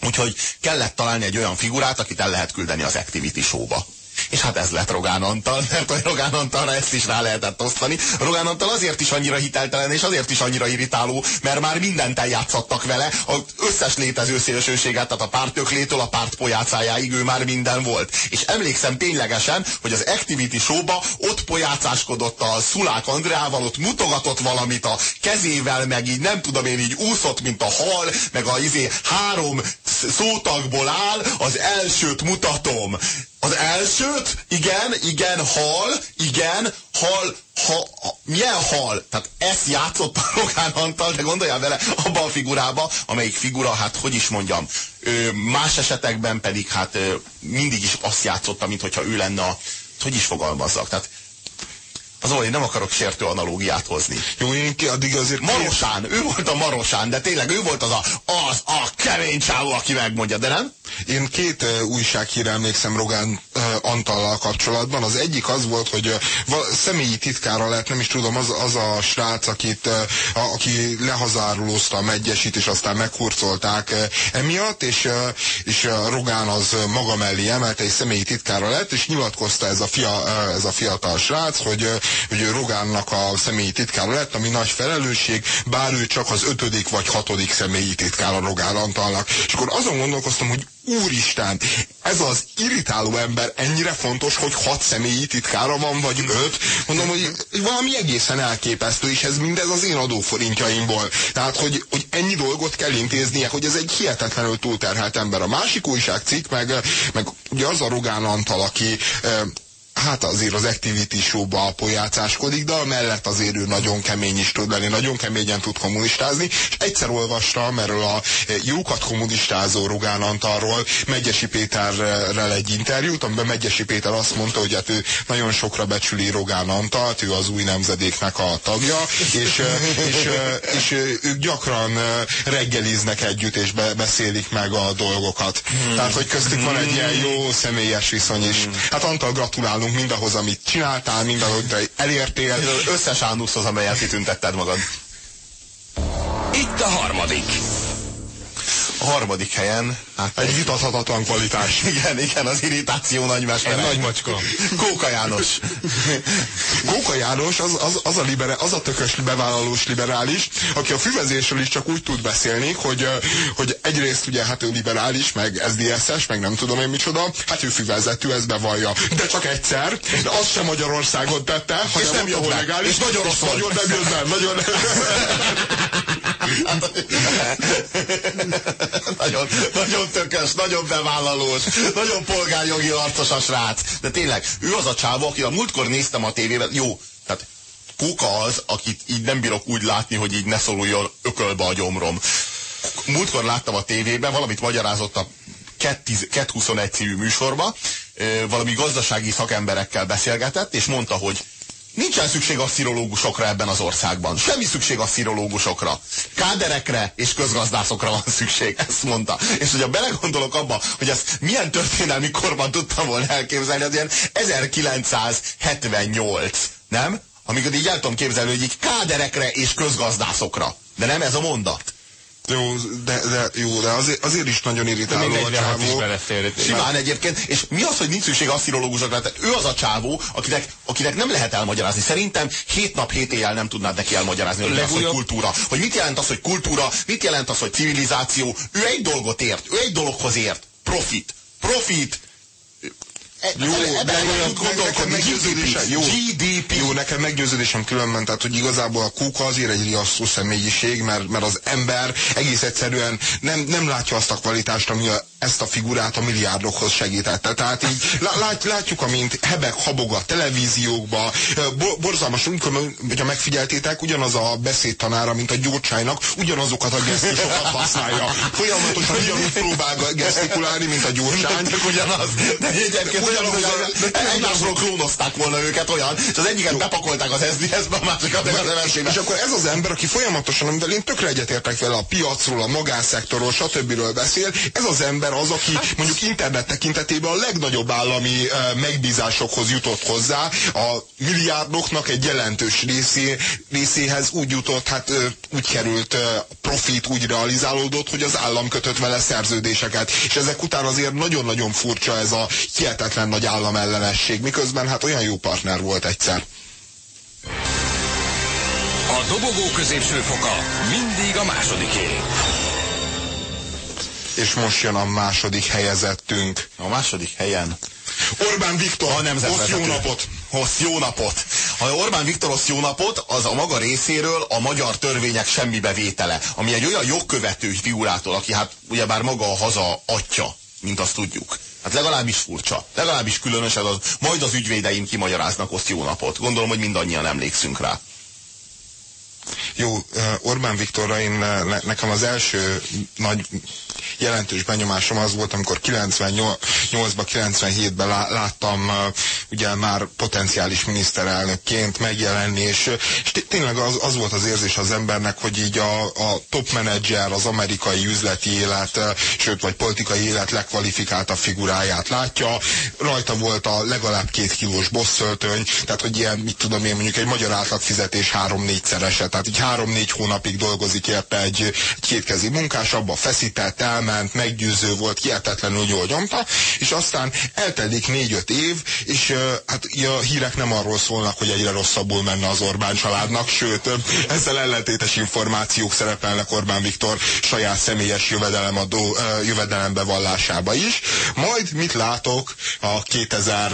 Úgyhogy kellett találni egy olyan figurát, akit el lehet küldeni az Activity Show-ba. És hát ez lett Rogán Antal, mert a Rogán Antalra ezt is rá lehetett osztani. Rogán Antal azért is annyira hiteltelen, és azért is annyira irritáló, mert már mindent eljátszottak vele, az összes létező szélsőséget, tehát a pártöklétől a párt pojácájáig ő már minden volt. És emlékszem ténylegesen, hogy az Activity Show-ba ott pojácáskodott a Szulák Andreával, ott mutogatott valamit a kezével, meg így nem tudom én így úszott, mint a hal, meg a izé három szótagból áll, az elsőt mutatom. Az elsőt, igen, igen, hal, igen, hal, ha, ha, milyen hal? Tehát ezt játszott a Rogán Antal, de gondoljál vele abba a figurába, amelyik figura, hát hogy is mondjam, ő, más esetekben pedig hát mindig is azt játszotta, mint hogyha ő lenne a, hogy is fogalmazzak. Tehát az én nem akarok sértő analógiát hozni. Jó, én ki addig azért... Marosán, ő volt a Marosán, de tényleg ő volt az a, az a kemény csávó, aki megmondja, de nem? Én két uh, újsághírre emlékszem Rogán uh, Antallal kapcsolatban. Az egyik az volt, hogy uh, személyi titkára lett, nem is tudom, az, az a srác, akit, uh, a, aki lehazárulózta a megyesit, és aztán meghurcolták uh, emiatt, és, uh, és uh, Rogán az maga mellé emelte, és személyi titkára lett, és nyilatkozta ez a, fia, uh, ez a fiatal srác, hogy uh, hogy Rogánnak a személyi titkára lett, ami nagy felelősség, bár ő csak az ötödik vagy hatodik személyi titkára Rogán Antalnak. És akkor azon gondolkoztam, hogy úristen, ez az irritáló ember ennyire fontos, hogy hat személyi titkára van, vagy öt. Mondom, hogy valami egészen elképesztő, és ez mindez az én adóforintjaimból. Tehát, hogy, hogy ennyi dolgot kell intéznie, hogy ez egy hihetetlenül túlterhelt ember. A másik újságcikk, meg, meg ugye az a Rogán Antal, aki hát azért az Activity Show-ba pojácáskodik, de mellett azért ő nagyon kemény is tud lenni, nagyon keményen tud kommunistázni, és egyszer olvastam erről a jókat kommunistázó Rogán Antalról Megyesi Péterrel egy interjút, amiben Megyesi Péter azt mondta, hogy hát ő nagyon sokra becsüli Rogán Antalt, ő az új nemzedéknek a tagja, és, és, és ők gyakran reggeliznek együtt, és be, beszélik meg a dolgokat. Hmm. Tehát, hogy köztük van egy ilyen jó személyes viszony is. Hát Antal gratulálunk gratulálunk mindahhoz, amit csináltál, mindahhoz, te elértél. Az összes ánuszhoz, amelyet kitüntetted magad. Itt a harmadik. Harmadik helyen, hát Egy vitathatatlan kvalitás. igen, igen, az irritáció nagymestere. Egy nagy macska. Kóka János. Kóka János az, az, az, a libere, az a tökös bevállalós liberális, aki a füvezésről is csak úgy tud beszélni, hogy, hogy egyrészt ugye hát ő liberális, meg SZDSZ-es, meg nem tudom én micsoda, hát ő füvezetű, ez bevallja. De csak egyszer, de azt sem Magyarországon tette, hanem nem be. legális, És nagyon rossz. Nagyon nem jött be, nagyon nagyon, tökös, nagyon bevállalós, nagyon polgárjogi arcos a srác. De tényleg, ő az a csávó, aki a múltkor néztem a tévében, jó, tehát Kóka az, akit így nem bírok úgy látni, hogy így ne szoruljon ökölbe a gyomrom. Múltkor láttam a tévében, valamit magyarázott a Ket 21 című műsorba, valami gazdasági szakemberekkel beszélgetett, és mondta, hogy Nincsen szükség a szirológusokra ebben az országban. Semmi szükség a szirológusokra. Káderekre és közgazdászokra van szükség, ezt mondta. És hogyha belegondolok abba, hogy ezt milyen történelmi korban tudtam volna elképzelni, az ilyen 1978, nem? Amikor így el tudom képzelni, hogy így káderekre és közgazdászokra. De nem ez a mondat. Jó, de, de, jó, de azért, azért is nagyon irritáló a 46 is csávó. belefér. Simán egyébként, és mi az, hogy nincs szükség a szirológusokra? Tehát ő az a csávó, akinek, akinek nem lehet elmagyarázni. Szerintem hét nap, hét éjjel nem tudnád neki elmagyarázni, hogy mi az, hogy Legújabb- kultúra. Hogy mit jelent az, hogy kultúra, mit jelent az, hogy civilizáció. Ő egy dolgot ért, ő egy dologhoz ért. Profit. Profit. E- Jó, de gondolkodni. meggyőződésem, jó, GDP. jó, nekem meggyőződésem különben, tehát hogy igazából a kúka azért egy riasztó személyiség, mert, mert az ember egész egyszerűen nem, nem látja azt a kvalitást, ami a, ezt a figurát a milliárdokhoz segítette. Tehát így lá- lát, látjuk, amint hebeg, habog a televíziókba, bo, borzalmas, amikor, hogyha megfigyeltétek, ugyanaz a beszédtanára, mint a gyurcsájnak, ugyanazokat a gesztusokat használja. Folyamatosan ugyanúgy próbál gesztikulálni, mint a gyurcsány. Ugyanaz. De egyébként Ugyanaz, de- egymásról klónozták volna őket olyan, és az egyiket bepakolták az SZDSZ-be, a másikat meg az és, MSZ-be. és akkor ez az ember, aki folyamatosan, amivel én tökre egyetértek vele a piacról, a magánszektorról, stb. beszél, ez az ember az, aki mondjuk internet tekintetében a legnagyobb állami megbízásokhoz jutott hozzá, a milliárdoknak egy jelentős részé, részéhez úgy jutott, hát úgy került profit, úgy realizálódott, hogy az állam kötött vele szerződéseket. És ezek után azért nagyon-nagyon furcsa ez a hihetetlen nagy államellenesség, miközben hát olyan jó partner volt egyszer. A dobogó középső foka mindig a másodiké. És most jön a második helyezettünk. A második helyen Orbán Viktor, a hossz nemzetvezető. jó napot! Hossz jó napot! Ha Orbán Viktor hossz jó napot, az a maga részéről a magyar törvények semmibe vétele, ami egy olyan jogkövető figurától, aki hát ugyebár maga a haza atya, mint azt tudjuk. Hát legalábbis furcsa, legalábbis különös ez az, majd az ügyvédeim kimagyaráznak hossz jó napot. Gondolom, hogy mindannyian emlékszünk rá. Jó, Orbán Viktorra én, ne- nekem az első nagy jelentős benyomásom az volt, amikor 98-ban, 97-ben lá, láttam ugye már potenciális miniszterelnökként megjelenni, és, és té- tényleg az, az volt az érzés az embernek, hogy így a, a top menedzser, az amerikai üzleti élet, sőt, vagy politikai élet legkvalifikáltabb figuráját látja. Rajta volt a legalább két kilós bosszöltöny, tehát hogy ilyen, mit tudom én, mondjuk egy magyar átlagfizetés három-négyszerese, tehát így három-négy hónapig dolgozik érte egy, egy kétkezi munkás, abba feszített, elment, meggyőző volt, hihetetlenül jól nyomta, és aztán eltelik négy-öt év, és hát a hírek nem arról szólnak, hogy egyre rosszabbul menne az Orbán családnak, sőt, ezzel ellentétes információk szerepelnek Orbán Viktor saját személyes jövedelemadó, ö, jövedelembevallásába is. Majd mit látok a 2000,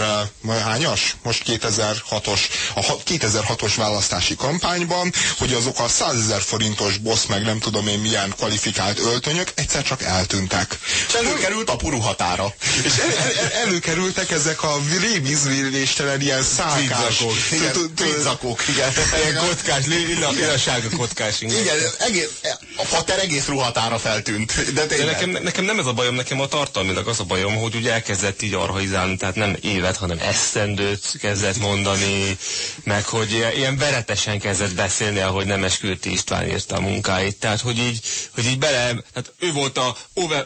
ö, hányas? Most 2006-os, a ha- 2006-os választási kampányban, hogy azok a 100 ezer forintos bossz, meg nem tudom én milyen kvalifikált öltönyök egyszer csak eltűntek. És előkerült a puru határa. És el, el, el, előkerültek ezek a rémizvéléstelen ilyen szákás... Tweedzakók. Igen. Ilyen kockás, lila, lila sárga kockás. Igen, egész, a fater egész ruhatára feltűnt. De De nekem, nekem nem ez a bajom, nekem a tartalmilag az a bajom, hogy ugye elkezdett így arhaizálni, tehát nem évet, hanem esztendőt kezdett mondani, meg hogy ilyen, veretesen kezdett beszélni, ahogy Nemes Kürti István írta a munkáit. Tehát, hogy így, hogy így bele, tehát ő volt a,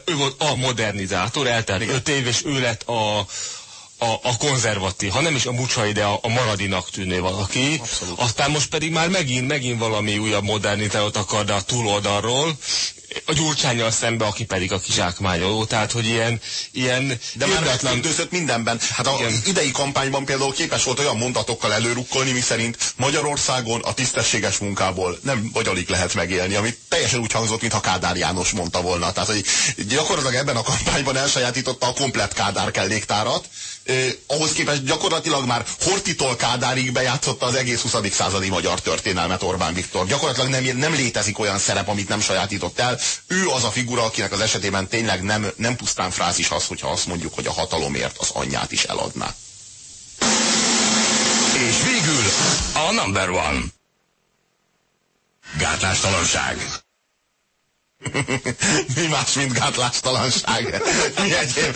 ő volt a modernizátor, eltelt öt év, és ő lett a, a, a konzervatív, ha nem is a bucsai, de a, a maradinak tűnő valaki. Abszolút. Aztán most pedig már megint, megint valami újabb modernitátot akar, de a túloldalról, a gyurcsányjal szembe, aki pedig a kizsákmányoló, tehát hogy ilyen, ilyen De már megkülönbözött mindenben. Hát Igen. idei kampányban például képes volt olyan mondatokkal előrukkolni, miszerint Magyarországon a tisztességes munkából nem vagy alig lehet megélni, ami teljesen úgy hangzott, mintha Kádár János mondta volna. Tehát, hogy gyakorlatilag ebben a kampányban elsajátította a komplet Kádár kelléktárat, eh, ahhoz képest gyakorlatilag már Hortitól Kádárig bejátszotta az egész 20. századi magyar történelmet Orbán Viktor. Gyakorlatilag nem, nem létezik olyan szerep, amit nem sajátított el. Ő az a figura, akinek az esetében tényleg nem, nem pusztán frázis az, hogyha azt mondjuk, hogy a hatalomért az anyját is eladná. És végül a number one. Gátlástalanság. Mi más, mint gátlástalanság? Mi egyéb?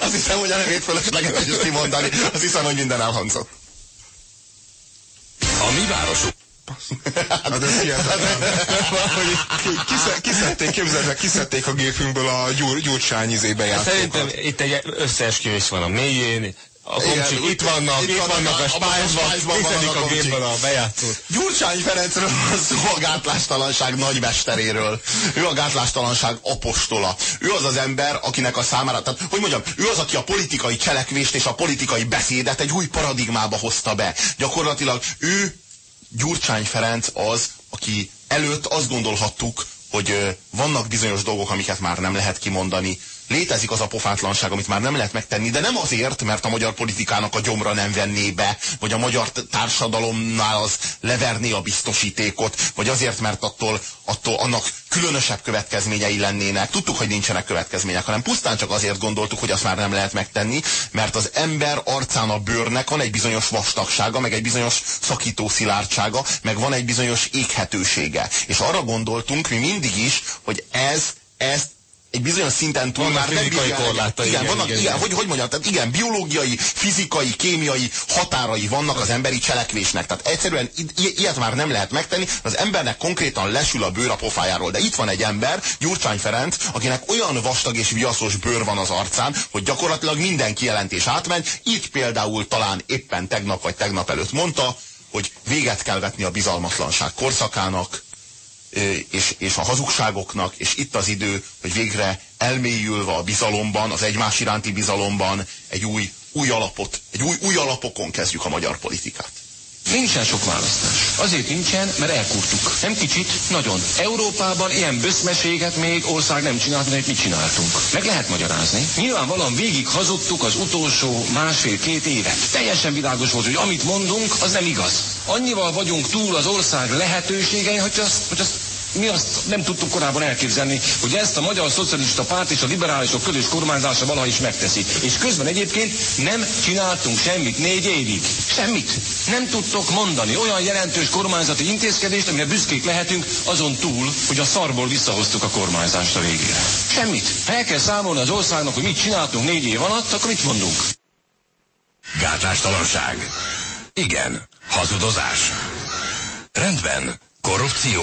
Azt hiszem, hogy a nevét fölösleges is kimondani. Azt hiszem, hogy minden elhangzott. A mi városunk. Hát ez kiszedték, képzeld meg, kiszedték a gépünkből a gyur, gyurcsány izébe. Szerintem itt egy összeesküvés van a mélyén, a komcsik itt vannak, itt, itt vannak a spájzban, kiszedik a gépből a bejátszót. Gyurcsány Ferencről van szó a gátlástalanság nagymesteréről. Ő a gátlástalanság apostola. Ő az az ember, akinek a számára, tehát hogy mondjam, ő az, aki a politikai cselekvést és a politikai beszédet egy új paradigmába hozta be. Gyakorlatilag ő, Gyurcsány Ferenc az, aki előtt azt gondolhattuk, hogy vannak bizonyos dolgok, amiket már nem lehet kimondani, létezik az a pofátlanság, amit már nem lehet megtenni, de nem azért, mert a magyar politikának a gyomra nem venné be, vagy a magyar társadalomnál az leverné a biztosítékot, vagy azért, mert attól, attól annak különösebb következményei lennének. Tudtuk, hogy nincsenek következmények, hanem pusztán csak azért gondoltuk, hogy azt már nem lehet megtenni, mert az ember arcán a bőrnek van egy bizonyos vastagsága, meg egy bizonyos szakító szilárdsága, meg van egy bizonyos éghetősége. És arra gondoltunk mi mindig is, hogy ez, ezt egy bizonyos szinten túl már nem fizikai korlátai. Igen, igen, vannak, igen, igen, hogy, hogy mondjam, tehát igen, biológiai, fizikai, kémiai határai vannak az emberi cselekvésnek. Tehát egyszerűen ilyet már nem lehet megtenni, az embernek konkrétan lesül a bőr a pofájáról. De itt van egy ember, Gyurcsány Ferenc, akinek olyan vastag és viaszos bőr van az arcán, hogy gyakorlatilag minden kijelentés átment. Itt például talán éppen tegnap vagy tegnap előtt mondta, hogy véget kell vetni a bizalmatlanság korszakának, és, és a hazugságoknak, és itt az idő, hogy végre elmélyülve a bizalomban, az egymás iránti bizalomban egy új, új alapot, egy új, új alapokon kezdjük a magyar politikát. Nincsen sok választás. Azért nincsen, mert elkurtuk. Nem kicsit, nagyon. Európában ilyen böszmeséget még ország nem csinált, mint mit csináltunk. Meg lehet magyarázni. Nyilvánvalóan végig hazudtuk az utolsó másfél-két évet. Teljesen világos volt, hogy amit mondunk, az nem igaz. Annyival vagyunk túl az ország lehetőségein, hogy azt, hogy azt mi azt nem tudtuk korábban elképzelni, hogy ezt a Magyar Szocialista Párt és a liberálisok közös kormányzása valaha is megteszi. És közben egyébként nem csináltunk semmit négy évig. Semmit. Nem tudtok mondani olyan jelentős kormányzati intézkedést, amire büszkék lehetünk, azon túl, hogy a szarból visszahoztuk a kormányzást a végére. Semmit. Ha el kell számolni az országnak, hogy mit csináltunk négy év alatt, akkor mit mondunk? Gátlástalanság. Igen. Hazudozás. Rendben. Korrupció.